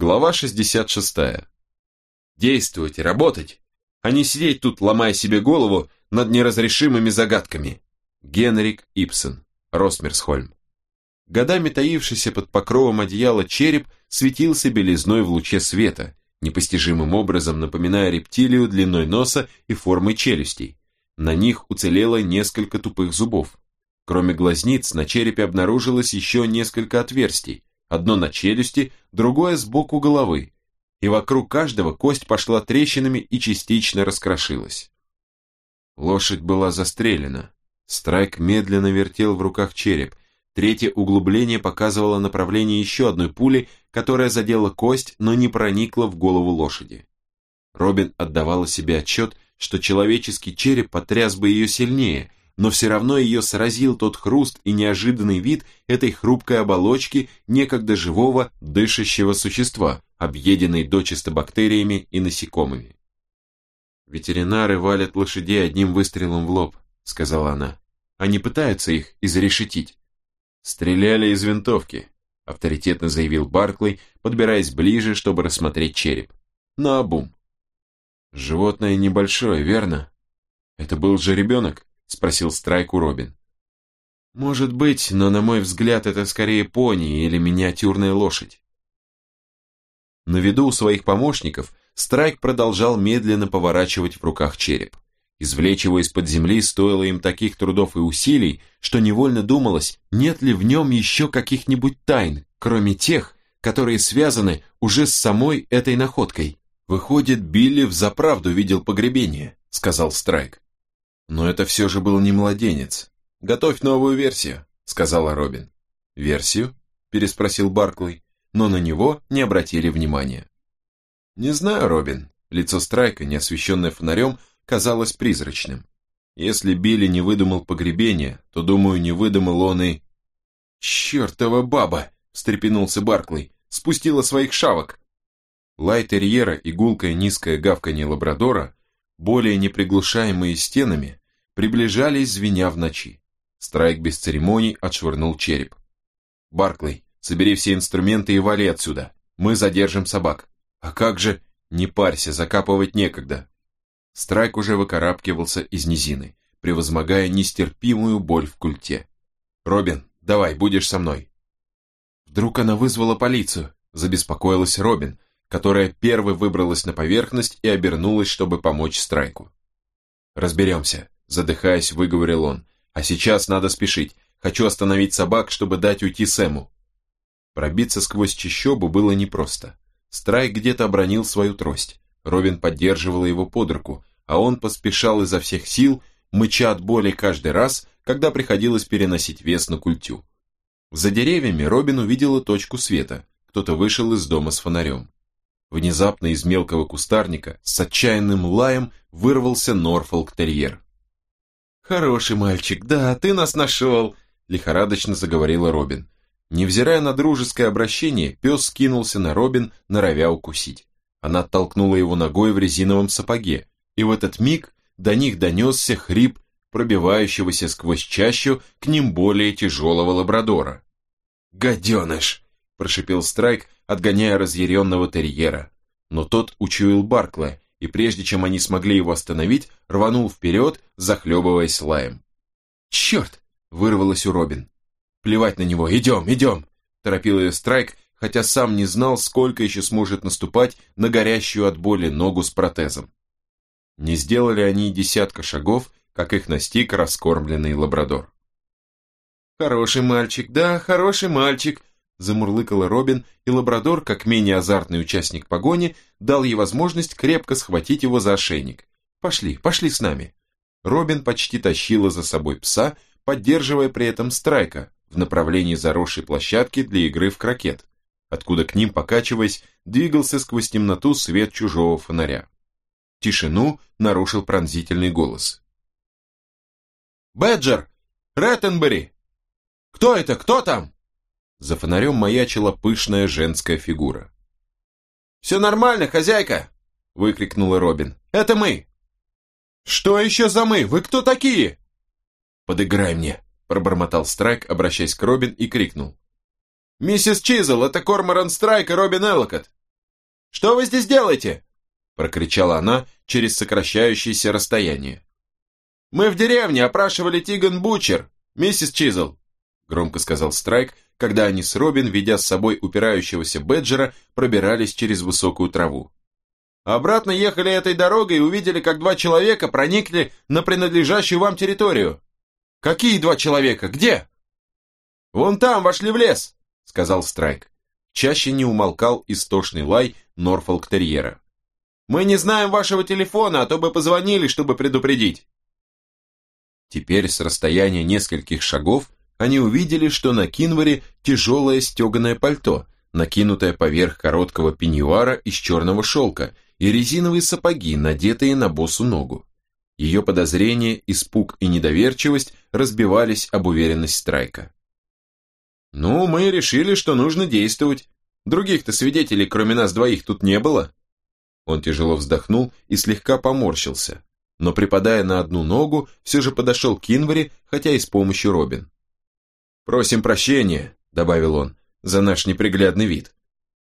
Глава 66. Действовать, работать, а не сидеть тут, ломая себе голову над неразрешимыми загадками. Генрик Ипсон, Росмерсхольм. Годами таившийся под покровом одеяла череп светился белизной в луче света, непостижимым образом напоминая рептилию длиной носа и формой челюстей. На них уцелело несколько тупых зубов. Кроме глазниц, на черепе обнаружилось еще несколько отверстий, одно на челюсти, другое сбоку головы, и вокруг каждого кость пошла трещинами и частично раскрошилась. Лошадь была застрелена. Страйк медленно вертел в руках череп. Третье углубление показывало направление еще одной пули, которая задела кость, но не проникла в голову лошади. Робин отдавала себе отчет, что человеческий череп потряс бы ее сильнее, но все равно ее сразил тот хруст и неожиданный вид этой хрупкой оболочки некогда живого дышащего существа, объеденной дочисто бактериями и насекомыми. «Ветеринары валят лошадей одним выстрелом в лоб», — сказала она. «Они пытаются их изрешетить». «Стреляли из винтовки», — авторитетно заявил Барклey, подбираясь ближе, чтобы рассмотреть череп. «Наобум». «Животное небольшое, верно? Это был же ребенок?» — спросил Страйку Робин. «Может быть, но на мой взгляд это скорее пони или миниатюрная лошадь». На виду у своих помощников Страйк продолжал медленно поворачивать в руках череп. Извлечь его из-под земли стоило им таких трудов и усилий, что невольно думалось, нет ли в нем еще каких-нибудь тайн, кроме тех, которые связаны уже с самой этой находкой. «Выходит, Билли взаправду видел погребение», — сказал Страйк. Но это все же был не младенец. «Готовь новую версию», — сказала Робин. «Версию?» — переспросил Барклey, но на него не обратили внимания. «Не знаю, Робин». Лицо Страйка, не освещенное фонарем, казалось призрачным. Если Билли не выдумал погребение, то, думаю, не выдумал он и... «Чертова баба!» — встрепенулся Барклey. «Спустила своих шавок!» Лай терьера и гулкое низкое гавканье лабрадора, более неприглушаемые стенами, приближались, звеня в ночи. Страйк без церемоний отшвырнул череп. «Барклey, собери все инструменты и вали отсюда. Мы задержим собак. А как же...» «Не парься, закапывать некогда». Страйк уже выкарабкивался из низины, превозмогая нестерпимую боль в культе. «Робин, давай, будешь со мной». Вдруг она вызвала полицию, забеспокоилась Робин, которая первой выбралась на поверхность и обернулась, чтобы помочь Страйку. «Разберемся», задыхаясь, выговорил он. А сейчас надо спешить. Хочу остановить собак, чтобы дать уйти Сэму. Пробиться сквозь чащобу было непросто. Страйк где-то обронил свою трость. Робин поддерживала его под руку, а он поспешал изо всех сил, мыча от боли каждый раз, когда приходилось переносить вес на культю. За деревьями Робин увидела точку света. Кто-то вышел из дома с фонарем. Внезапно из мелкого кустарника с отчаянным лаем вырвался Норфолк-терьер. «Хороший мальчик, да, ты нас нашел», – лихорадочно заговорила Робин. Невзирая на дружеское обращение, пес скинулся на Робин, норовя укусить. Она оттолкнула его ногой в резиновом сапоге, и в этот миг до них донесся хрип пробивающегося сквозь чащу к ним более тяжелого лабрадора. «Гаденыш!» – прошипел Страйк, отгоняя разъяренного терьера. Но тот учуял Баркла и прежде чем они смогли его остановить, рванул вперед, захлебываясь лаем. «Черт!» — вырвалось у Робин. «Плевать на него, идем, идем!» — торопил ее Страйк, хотя сам не знал, сколько еще сможет наступать на горящую от боли ногу с протезом. Не сделали они десятка шагов, как их настиг раскормленный лабрадор. «Хороший мальчик, да, хороший мальчик», замурлыкала Робин, и лабрадор, как менее азартный участник погони, дал ей возможность крепко схватить его за ошейник. «Пошли, пошли с нами». Робин почти тащила за собой пса, поддерживая при этом страйка в направлении заросшей площадки для игры в крокет, откуда к ним, покачиваясь, двигался сквозь темноту свет чужого фонаря. Тишину нарушил пронзительный голос. «Бэджер! Рэттенбери! Кто это? Кто там?» За фонарем маячила пышная женская фигура. «Все нормально, хозяйка!» – выкрикнула Робин. «Это мы!» «Что еще за мы? Вы кто такие?» «Подыграй мне!» – пробормотал Страйк, обращаясь к Робин и крикнул. «Миссис Чизл, это Корморан Страйк и Робин Эллокот! Что вы здесь делаете?» прокричала она через сокращающееся расстояние. «Мы в деревне опрашивали Тиган Бучер, миссис Чизл», громко сказал Страйк, когда они с Робин, ведя с собой упирающегося Беджера, пробирались через высокую траву. Обратно ехали этой дорогой и увидели, как два человека проникли на принадлежащую вам территорию. Какие два человека? Где? Вон там, вошли в лес, сказал Страйк. Чаще не умолкал истошный лай Норфолк-терьера. Мы не знаем вашего телефона, а то бы позвонили, чтобы предупредить. Теперь с расстояния нескольких шагов они увидели, что на Кинваре тяжелое стеганое пальто, накинутое поверх короткого пеньюара из черного шелка, и резиновые сапоги, надетые на босу ногу. Ее подозрения, испуг и недоверчивость разбивались об уверенность Страйка. «Ну, мы решили, что нужно действовать. Других-то свидетелей, кроме нас двоих, тут не было». Он тяжело вздохнул и слегка поморщился, но, припадая на одну ногу, все же подошел к Кинваре, хотя и с помощью Робин. «Просим прощения», — добавил он, — «за наш неприглядный вид.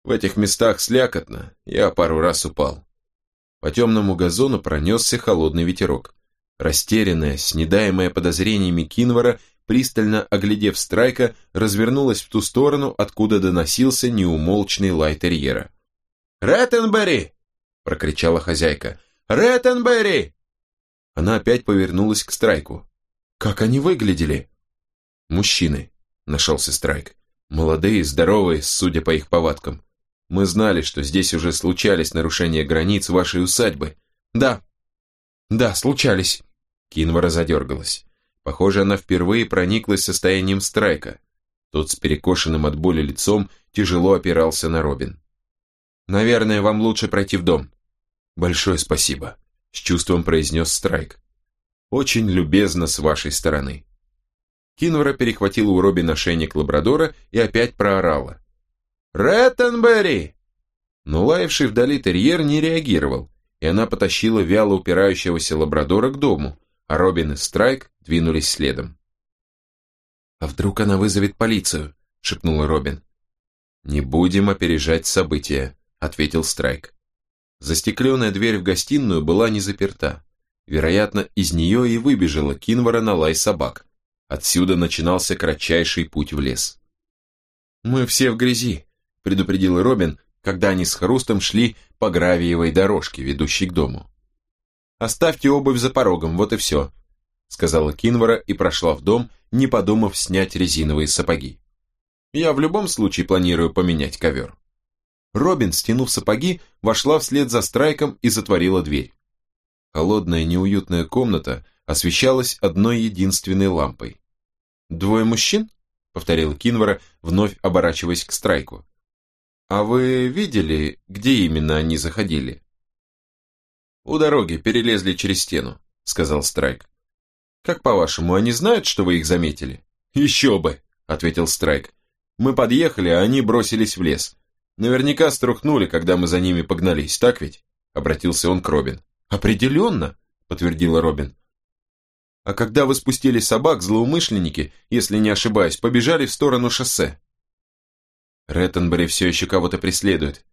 В этих местах слякотно, я пару раз упал». По темному газону пронесся холодный ветерок. Растерянная, снедаемая подозрениями Кинвара, пристально оглядев Страйка, развернулась в ту сторону, откуда доносился неумолчный лай терьера. «Реттенберри!» – прокричала хозяйка. «Реттенберри!» Она опять повернулась к Страйку. «Как они выглядели?» «Мужчины», – нашелся Страйк. «Молодые, здоровые, судя по их повадкам. Мы знали, что здесь уже случались нарушения границ вашей усадьбы. Да, да, случались. Кинвара задергалась. Похоже, она впервые прониклась состоянием страйка. Тот с перекошенным от боли лицом тяжело опирался на Робин. «Наверное, вам лучше пройти в дом». «Большое спасибо», — с чувством произнес Страйк. «Очень любезно с вашей стороны». Кинвара перехватила у Робина шейник лабрадора и опять проорала. «Реттенберри!» Но лаявший вдали терьер не реагировал, и она потащила вяло упирающегося лабрадора к дому, а Робин и Страйк двинулись следом. «А вдруг она вызовет полицию?» — шепнула Робин. «Не будем опережать события», — ответил Страйк. Застекленная дверь в гостиную была не заперта. Вероятно, из нее и выбежала Кинвара на лай собак. Отсюда начинался кратчайший путь в лес. «Мы все в грязи», предупредил Робин, когда они с Хрустом шли по гравиевой дорожке, ведущей к дому. «Оставьте обувь за порогом, вот и все», сказала Кинвара и прошла в дом, не подумав снять резиновые сапоги. «Я в любом случае планирую поменять ковер». Робин, стянув сапоги, вошла вслед за Страйком и затворила дверь. Холодная неуютная комната освещалась одной единственной лампой. «Двое мужчин?» — повторила Кинвара, вновь оборачиваясь к Страйку. «А вы видели, где именно они заходили?» «У дороги, перелезли через стену», — сказал Страйк. «Как по-вашему, они знают, что вы их заметили?» «Еще бы», — ответил Страйк. «Мы подъехали, а они бросились в лес. Наверняка струхнули, когда мы за ними погнались, так ведь?» Обратился он к Робин. «Определенно», — подтвердила Робин. «А когда вы спустили собак, злоумышленники, если не ошибаюсь, побежали в сторону шоссе. Реттенбери все еще кого-то преследует.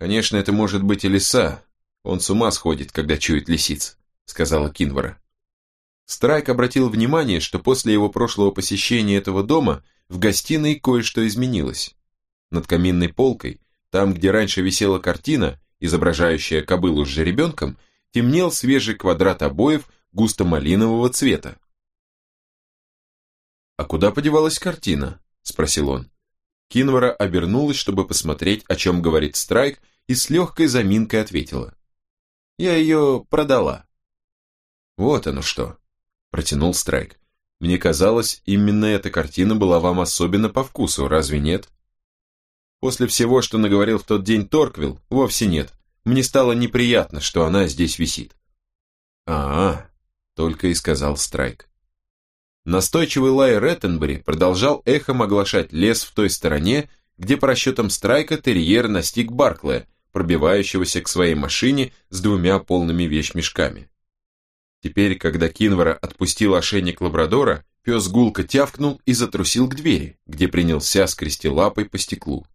Конечно, это может быть и лиса. Он с ума сходит, когда чует лисиц, сказала Кинвара. Страйк обратил внимание, что после его прошлого посещения этого дома в гостиной кое-что изменилось. Над каминной полкой, там, где раньше висела картина, изображающая кобылу с жеребенком, темнел свежий квадрат обоев густо-малинового цвета. «А куда подевалась картина?» – спросил он. Кинвара обернулась, чтобы посмотреть, о чем говорит Страйк, и с легкой заминкой ответила. «Я ее продала». «Вот оно что», – протянул Страйк. «Мне казалось, именно эта картина была вам особенно по вкусу, разве нет?» После всего, что наговорил в тот день Торквилл, вовсе нет. Мне стало неприятно, что она здесь висит. а, -а только и сказал Страйк. Настойчивый лай Реттенбери продолжал эхом оглашать лес в той стороне, где по расчетам Страйка терьер настиг Барклая, пробивающегося к своей машине с двумя полными вещмешками. Теперь, когда Кинвара отпустил ошейник лабрадора, пес гулко тявкнул и затрусил к двери, где принялся скрести лапой по стеклу.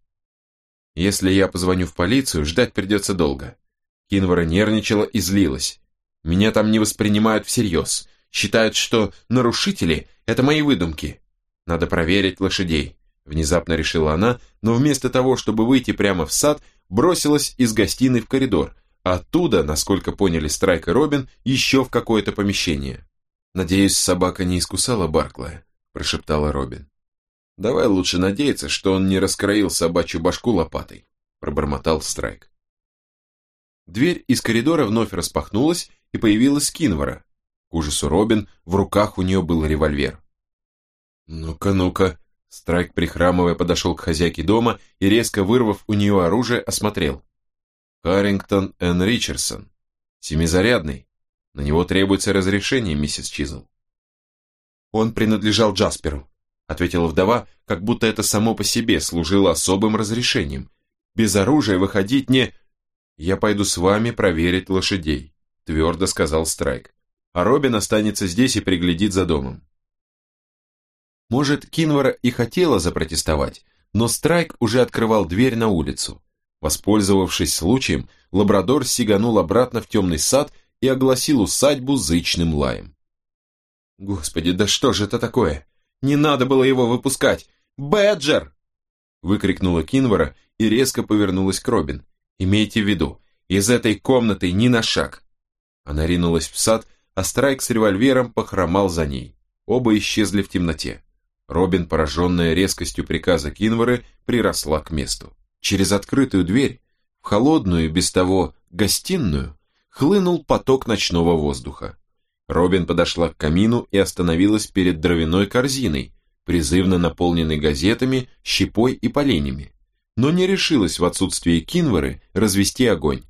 Если я позвоню в полицию, ждать придется долго. Кинвара нервничала и злилась. Меня там не воспринимают всерьез. Считают, что нарушители – это мои выдумки. Надо проверить лошадей. Внезапно решила она, но вместо того, чтобы выйти прямо в сад, бросилась из гостиной в коридор, а оттуда, насколько поняли Страйк и Робин, еще в какое-то помещение. «Надеюсь, собака не искусала Барклая», – прошептала Робин. «Давай лучше надеяться, что он не раскроил собачью башку лопатой», – пробормотал Страйк. Дверь из коридора вновь распахнулась, и появилась Кинвара. К ужасу Робин, в руках у нее был револьвер. «Ну-ка, ну-ка», Страйк, прихрамывая, подошел к хозяйке дома и, резко вырвав у нее оружие, осмотрел. Харрингтон Н. Ричардсон. Семизарядный. На него требуется разрешение, миссис Чизл. Он принадлежал Джасперу, ответила вдова, как будто это само по себе служило особым разрешением. Без оружия выходить не... Я пойду с вами проверить лошадей, твердо сказал Страйк. А Робин останется здесь и приглядит за домом. Может, Кинвара и хотела запротестовать, но Страйк уже открывал дверь на улицу. Воспользовавшись случаем, лабрадор сиганул обратно в темный сад и огласил усадьбу зычным лаем. «Господи, да что же это такое? Не надо было его выпускать! Бэджер!» выкрикнула Кинвара и резко повернулась к Робин. «Имейте в виду, из этой комнаты ни на шаг!» Она ринулась в сад, а Страйк с револьвером похромал за ней. Оба исчезли в темноте. Робин, пораженная резкостью приказа Кинвары, приросла к месту. Через открытую дверь, в холодную, без того, гостиную, хлынул поток ночного воздуха. Робин подошла к камину и остановилась перед дровяной корзиной, призывно наполненной газетами, щепой и поленями, но не решилась в отсутствие Кинвары развести огонь.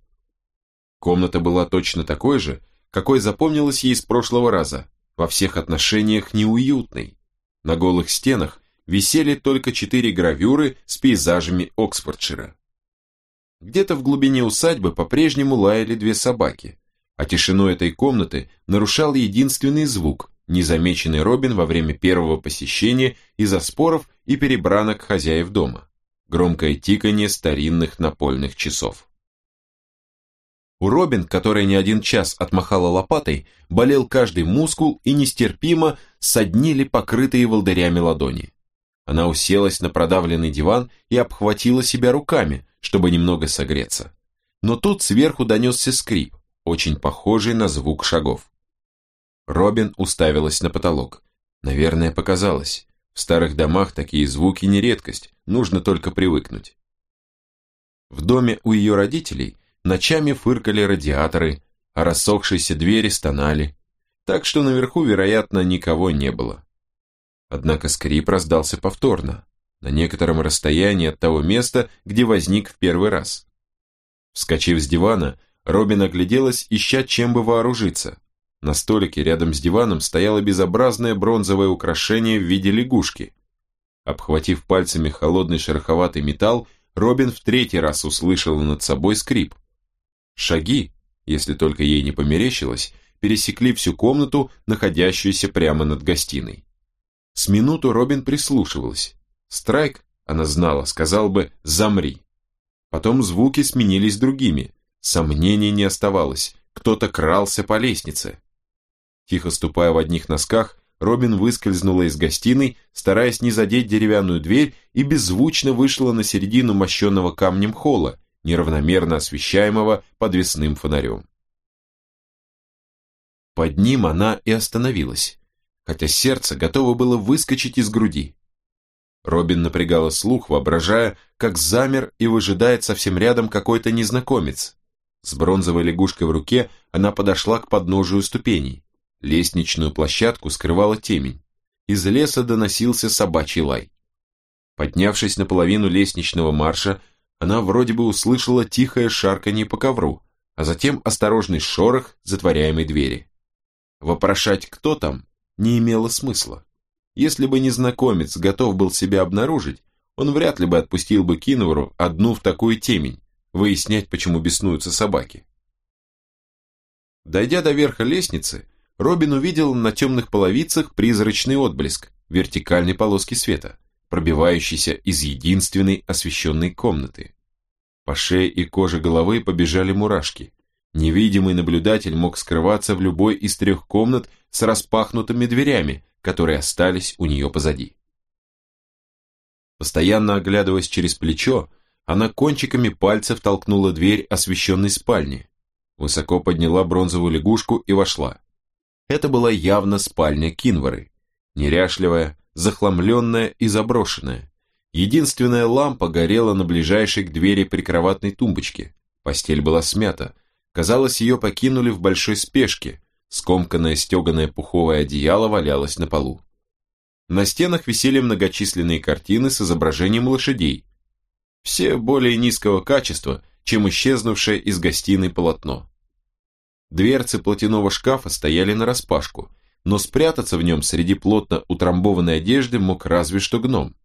Комната была точно такой же, какой запомнилась ей с прошлого раза, во всех отношениях неуютной, на голых стенах висели только четыре гравюры с пейзажами Оксфордшира. Где-то в глубине усадьбы по-прежнему лаяли две собаки, а тишину этой комнаты нарушал единственный звук, незамеченный Робин во время первого посещения из-за споров и перебранок хозяев дома. Громкое тиканье старинных напольных часов. У Робин, которая не один час отмахала лопатой, болел каждый мускул и нестерпимо соднили покрытые волдырями ладони. Она уселась на продавленный диван и обхватила себя руками, чтобы немного согреться. Но тут сверху донесся скрип, очень похожий на звук шагов. Робин уставилась на потолок. Наверное, показалось. В старых домах такие звуки не редкость, нужно только привыкнуть. В доме у ее родителей Ночами фыркали радиаторы, а рассохшиеся двери стонали, так что наверху, вероятно, никого не было. Однако скрип раздался повторно, на некотором расстоянии от того места, где возник в первый раз. Вскочив с дивана, Робин огляделась, ища чем бы вооружиться. На столике рядом с диваном стояло безобразное бронзовое украшение в виде лягушки. Обхватив пальцами холодный шероховатый металл, Робин в третий раз услышала над собой скрип. Шаги, если только ей не померещилось, пересекли всю комнату, находящуюся прямо над гостиной. С минуту Робин прислушивалась. Страйк, она знала, сказал бы «замри». Потом звуки сменились другими. Сомнений не оставалось. Кто-то крался по лестнице. Тихо ступая в одних носках, Робин выскользнула из гостиной, стараясь не задеть деревянную дверь, и беззвучно вышла на середину мощенного камнем холла, неравномерно освещаемого подвесным фонарем. Под ним она и остановилась, хотя сердце готово было выскочить из груди. Робин напрягала слух, воображая, как замер и выжидает совсем рядом какой-то незнакомец. С бронзовой лягушкой в руке она подошла к подножию ступеней. Лестничную площадку скрывала темень. Из леса доносился собачий лай. Поднявшись на половину лестничного марша, она вроде бы услышала тихое шарканье по ковру, а затем осторожный шорох затворяемой двери. Вопрошать, кто там, не имело смысла. Если бы незнакомец готов был себя обнаружить, он вряд ли бы отпустил бы Киновару одну в такую темень, выяснять, почему беснуются собаки. Дойдя до верха лестницы, Робин увидел на темных половицах призрачный отблеск вертикальной полоски света пробивающийся из единственной освещенной комнаты. По шее и коже головы побежали мурашки. Невидимый наблюдатель мог скрываться в любой из трех комнат с распахнутыми дверями, которые остались у нее позади. Постоянно оглядываясь через плечо, она кончиками пальцев толкнула дверь освещенной спальни, высоко подняла бронзовую лягушку и вошла. Это была явно спальня Кинвары, неряшливая, захламленная и заброшенная. Единственная лампа горела на ближайшей к двери прикроватной тумбочке. Постель была смята. Казалось, ее покинули в большой спешке. Скомканное стеганое пуховое одеяло валялось на полу. На стенах висели многочисленные картины с изображением лошадей. Все более низкого качества, чем исчезнувшее из гостиной полотно. Дверцы платяного шкафа стояли нараспашку, но спрятаться в нем среди плотно утрамбованной одежды мог разве что гном.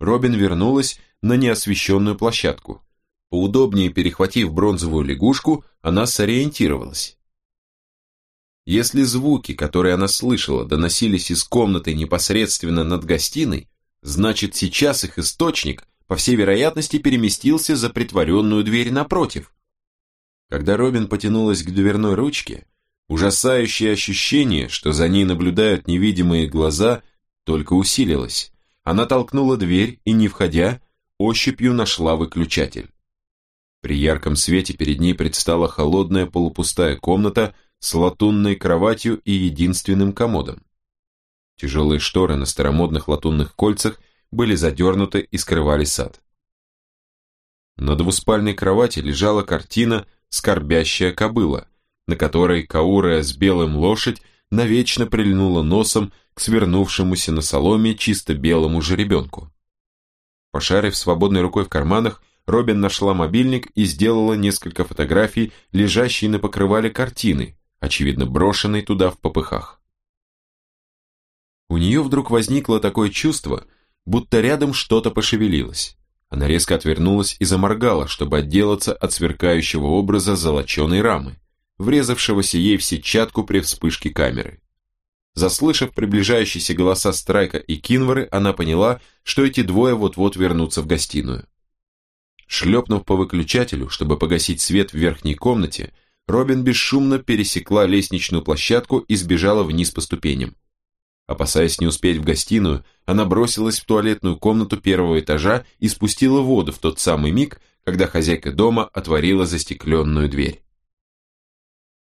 Робин вернулась на неосвещенную площадку. Поудобнее перехватив бронзовую лягушку, она сориентировалась. Если звуки, которые она слышала, доносились из комнаты непосредственно над гостиной, значит сейчас их источник, по всей вероятности, переместился за притворенную дверь напротив. Когда Робин потянулась к дверной ручке, ужасающее ощущение, что за ней наблюдают невидимые глаза, только усилилось. Она толкнула дверь и, не входя, ощупью нашла выключатель. При ярком свете перед ней предстала холодная полупустая комната с латунной кроватью и единственным комодом. Тяжелые шторы на старомодных латунных кольцах были задернуты и скрывали сад. На двуспальной кровати лежала картина «Скорбящая кобыла», на которой каурая с белым лошадь навечно прильнула носом к свернувшемуся на соломе чисто белому жеребенку. Пошарив свободной рукой в карманах, Робин нашла мобильник и сделала несколько фотографий, лежащей на покрывале картины, очевидно брошенной туда в попыхах. У нее вдруг возникло такое чувство, будто рядом что-то пошевелилось. Она резко отвернулась и заморгала, чтобы отделаться от сверкающего образа золоченой рамы, врезавшегося ей в сетчатку при вспышке камеры. Заслышав приближающиеся голоса Страйка и Кинвары, она поняла, что эти двое вот-вот вернутся в гостиную. Шлепнув по выключателю, чтобы погасить свет в верхней комнате, Робин бесшумно пересекла лестничную площадку и сбежала вниз по ступеням. Опасаясь не успеть в гостиную, она бросилась в туалетную комнату первого этажа и спустила воду в тот самый миг, когда хозяйка дома отворила застекленную дверь.